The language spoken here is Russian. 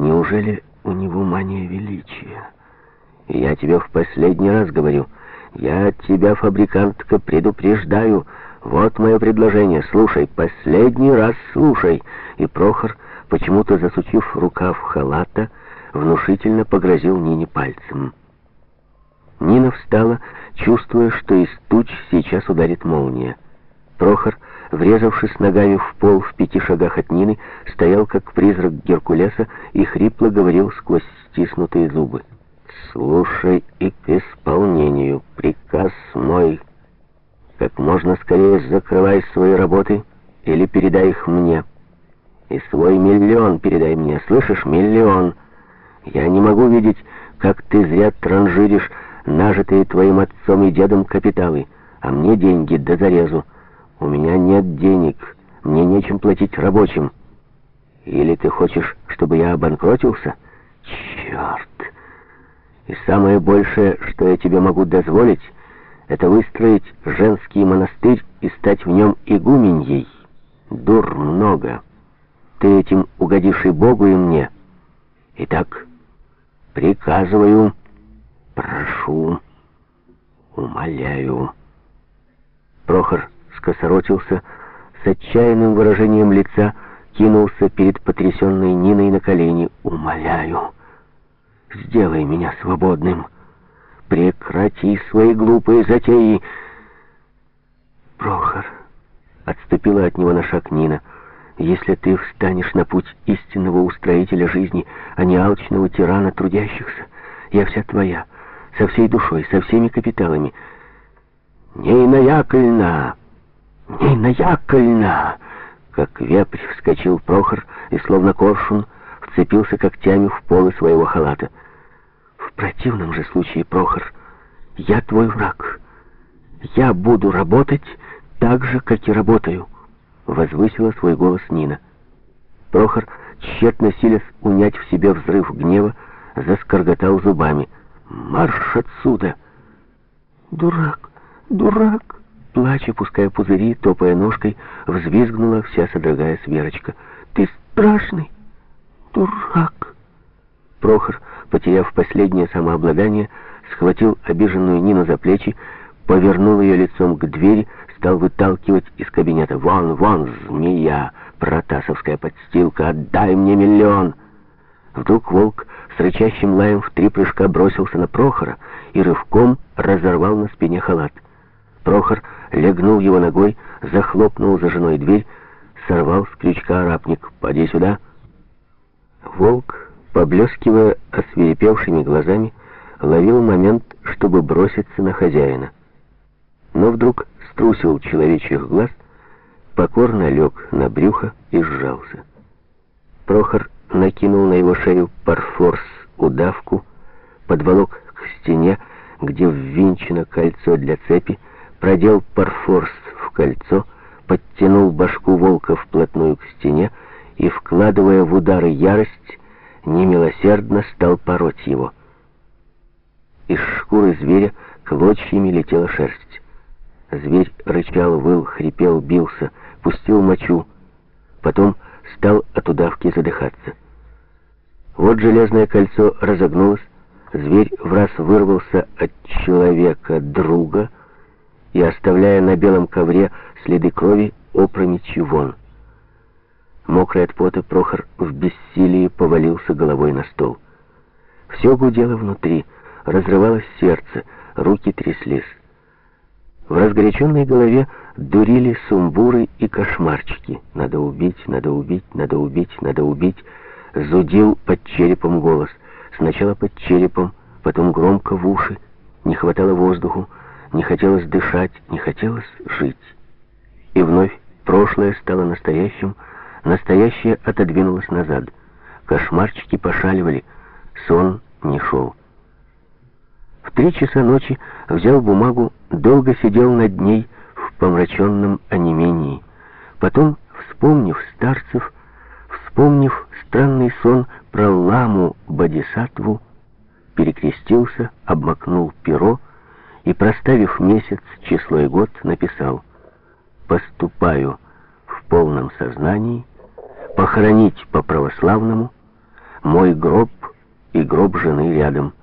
Неужели у него мания величия? Я тебе в последний раз говорю, я тебя, фабрикантка, предупреждаю. Вот мое предложение, слушай, последний раз слушай. И Прохор, почему-то засучив рукав халата, внушительно погрозил Нине пальцем. Нина встала, чувствуя, что из туч сейчас ударит молния. Прохор, врезавшись ногами в пол в пяти шагах от Нины, стоял как призрак Геркулеса и хрипло говорил сквозь стиснутые зубы. «Слушай и к исполнению. Приказ мой. Как можно скорее закрывай свои работы или передай их мне. И свой миллион передай мне. Слышишь, миллион. Я не могу видеть, как ты зря транжиришь нажитые твоим отцом и дедом капиталы, а мне деньги до зарезу. У меня нет денег, мне нечем платить рабочим. Или ты хочешь, чтобы я обанкротился? Черт! И самое большее, что я тебе могу дозволить, это выстроить женский монастырь и стать в нем игуменьей. Дур много. Ты этим угодишь и Богу, и мне. Итак, приказываю, прошу, умоляю. Прохор скосоротился, с отчаянным выражением лица кинулся перед потрясенной Ниной на колени. «Умоляю!» Сделай меня свободным. Прекрати свои глупые затеи. Прохор, отступила от него на шаг Нина. Если ты встанешь на путь истинного устроителя жизни, а не алчного тирана трудящихся, я вся твоя, со всей душой, со всеми капиталами. Нейна Яковлевна! Нейна Яковлевна! Как вепрь вскочил Прохор и, словно коршун, вцепился когтями в полы своего халата. В противном же случае, Прохор, я твой враг. Я буду работать так же, как и работаю, возвысила свой голос Нина. Прохор, тщетно силясь унять в себе взрыв гнева, заскорготал зубами. «Марш отсюда!» «Дурак! Дурак!» Плача, пуская пузыри, топая ножкой, взвизгнула вся содрогаясь Верочка. «Ты страшный!» «Дурак!» Прохор, потеряв последнее самообладание, схватил обиженную Нину за плечи, повернул ее лицом к двери, стал выталкивать из кабинета. «Вон, вон, змея! Протасовская подстилка! Отдай мне миллион!» Вдруг волк с рычащим лаем в три прыжка бросился на Прохора и рывком разорвал на спине халат. Прохор легнул его ногой, захлопнул за женой дверь, сорвал с крючка арапник. «Поди сюда!» Волк, поблескивая освирепевшими глазами, ловил момент, чтобы броситься на хозяина. Но вдруг струсил человечьих глаз, покорно лег на брюхо и сжался. Прохор накинул на его шею парфорс удавку, подволок к стене, где ввинчено кольцо для цепи, продел парфорс в кольцо, подтянул башку волка вплотную к стене и, вкладывая в удары ярость, немилосердно стал пороть его. Из шкуры зверя клочьями летела шерсть. Зверь рычал, выл, хрипел, бился, пустил мочу. Потом стал от удавки задыхаться. Вот железное кольцо разогнулось, зверь в раз вырвался от человека, друга, и, оставляя на белом ковре следы крови, опрометью вон. Мокрый от пота, Прохор в бессилии повалился головой на стол. Все гудело внутри, разрывалось сердце, руки тряслись. В разгоряченной голове дурили сумбуры и кошмарчики. Надо убить, надо убить, надо убить, надо убить. Зудил под черепом голос. Сначала под черепом, потом громко в уши. Не хватало воздуху, не хотелось дышать, не хотелось жить. И вновь прошлое стало настоящим, Настоящее отодвинулось назад. Кошмарчики пошаливали. Сон не шел. В три часа ночи взял бумагу, долго сидел над ней в помраченном онемении. Потом, вспомнив старцев, вспомнив странный сон про ламу Бодисатву, перекрестился, обмакнул перо и, проставив месяц, число и год, написал «Поступаю в полном сознании, похоронить по-православному, Мой гроб и гроб жены рядом.